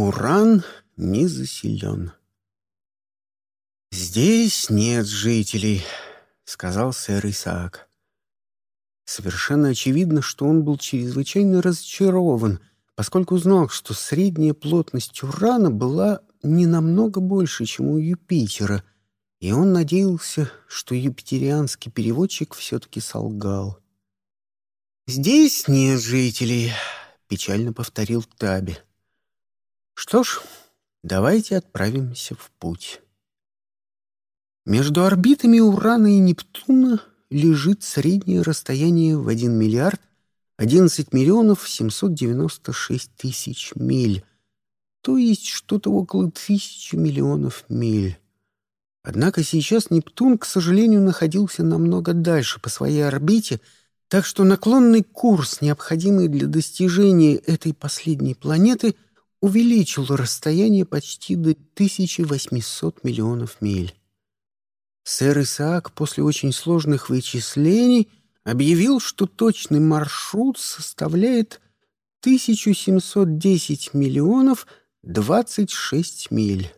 Уран не заселен. «Здесь нет жителей», — сказал сэр Исаак. Совершенно очевидно, что он был чрезвычайно разочарован, поскольку знал, что средняя плотность урана была не намного больше, чем у Юпитера, и он надеялся, что юпитерианский переводчик все-таки солгал. «Здесь нет жителей», — печально повторил Таби. «Что ж, давайте отправимся в путь». Между орбитами Урана и Нептуна лежит среднее расстояние в 1 миллиард 11 миллионов 796 тысяч миль, то есть что-то около тысячи миллионов миль. Однако сейчас Нептун, к сожалению, находился намного дальше по своей орбите, так что наклонный курс, необходимый для достижения этой последней планеты, увеличил расстояние почти до 1800 миллионов миль. Сэр Исаак после очень сложных вычислений объявил, что точный маршрут составляет 1710 миллионов 26 миль.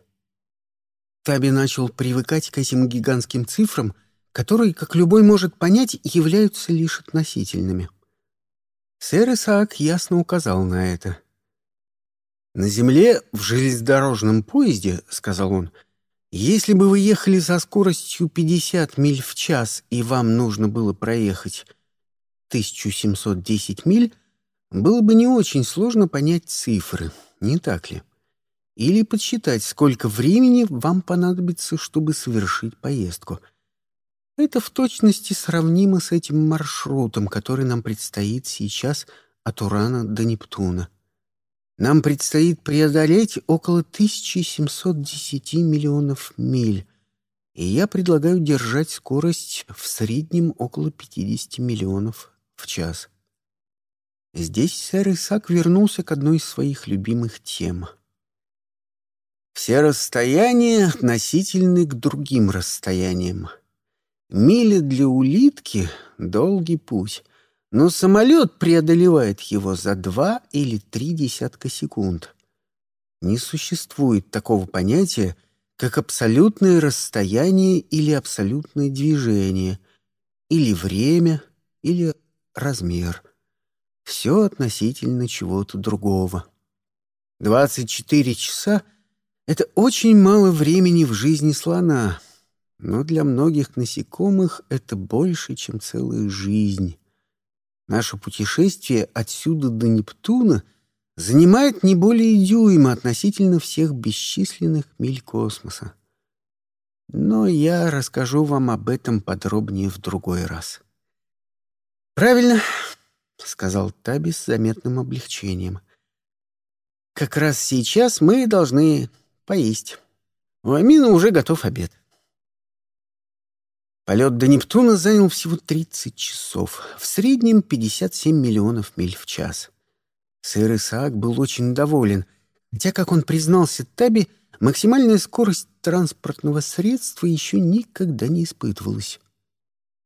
Таби начал привыкать к этим гигантским цифрам, которые, как любой может понять, являются лишь относительными. Сэр Исаак ясно указал на это. «На Земле в железнодорожном поезде, — сказал он, — если бы вы ехали со скоростью 50 миль в час, и вам нужно было проехать 1710 миль, было бы не очень сложно понять цифры, не так ли? Или подсчитать, сколько времени вам понадобится, чтобы совершить поездку. Это в точности сравнимо с этим маршрутом, который нам предстоит сейчас от Урана до Нептуна. Нам предстоит преодолеть около 1710 миллионов миль, и я предлагаю держать скорость в среднем около 50 миллионов в час. Здесь сэр Исаак вернулся к одной из своих любимых тем. Все расстояния относительны к другим расстояниям. Миля для улитки — долгий путь, но самолет преодолевает его за два или три десятка секунд. Не существует такого понятия, как абсолютное расстояние или абсолютное движение, или время, или размер. Все относительно чего-то другого. 24 часа — это очень мало времени в жизни слона, но для многих насекомых это больше, чем целая жизнь. Наше путешествие отсюда до Нептуна занимает не более дюйма относительно всех бесчисленных миль космоса. Но я расскажу вам об этом подробнее в другой раз. «Правильно», — сказал Таби с заметным облегчением. «Как раз сейчас мы должны поесть. У Амина уже готов обед». Полет до Нептуна занял всего 30 часов, в среднем 57 миллионов миль в час. Сэр Исаак был очень доволен, хотя, как он признался Таби, максимальная скорость транспортного средства еще никогда не испытывалась.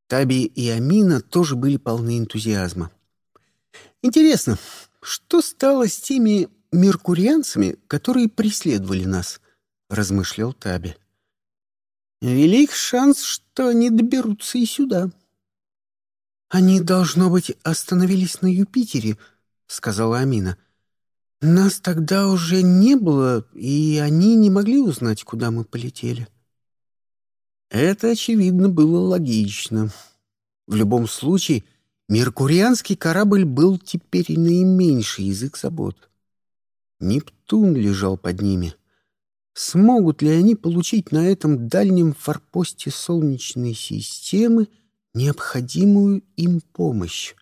Таби и Амина тоже были полны энтузиазма. «Интересно, что стало с теми меркурианцами, которые преследовали нас?» — размышлял Таби. Велик шанс, что они доберутся и сюда. Они, должно быть, остановились на Юпитере, сказала Амина. Нас тогда уже не было, и они не могли узнать, куда мы полетели. Это, очевидно, было логично. В любом случае, меркурианский корабль был теперь наименьший язык забот. Нептун лежал под ними — смогут ли они получить на этом дальнем форпосте Солнечной системы необходимую им помощь.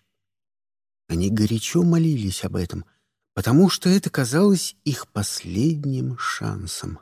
Они горячо молились об этом, потому что это казалось их последним шансом.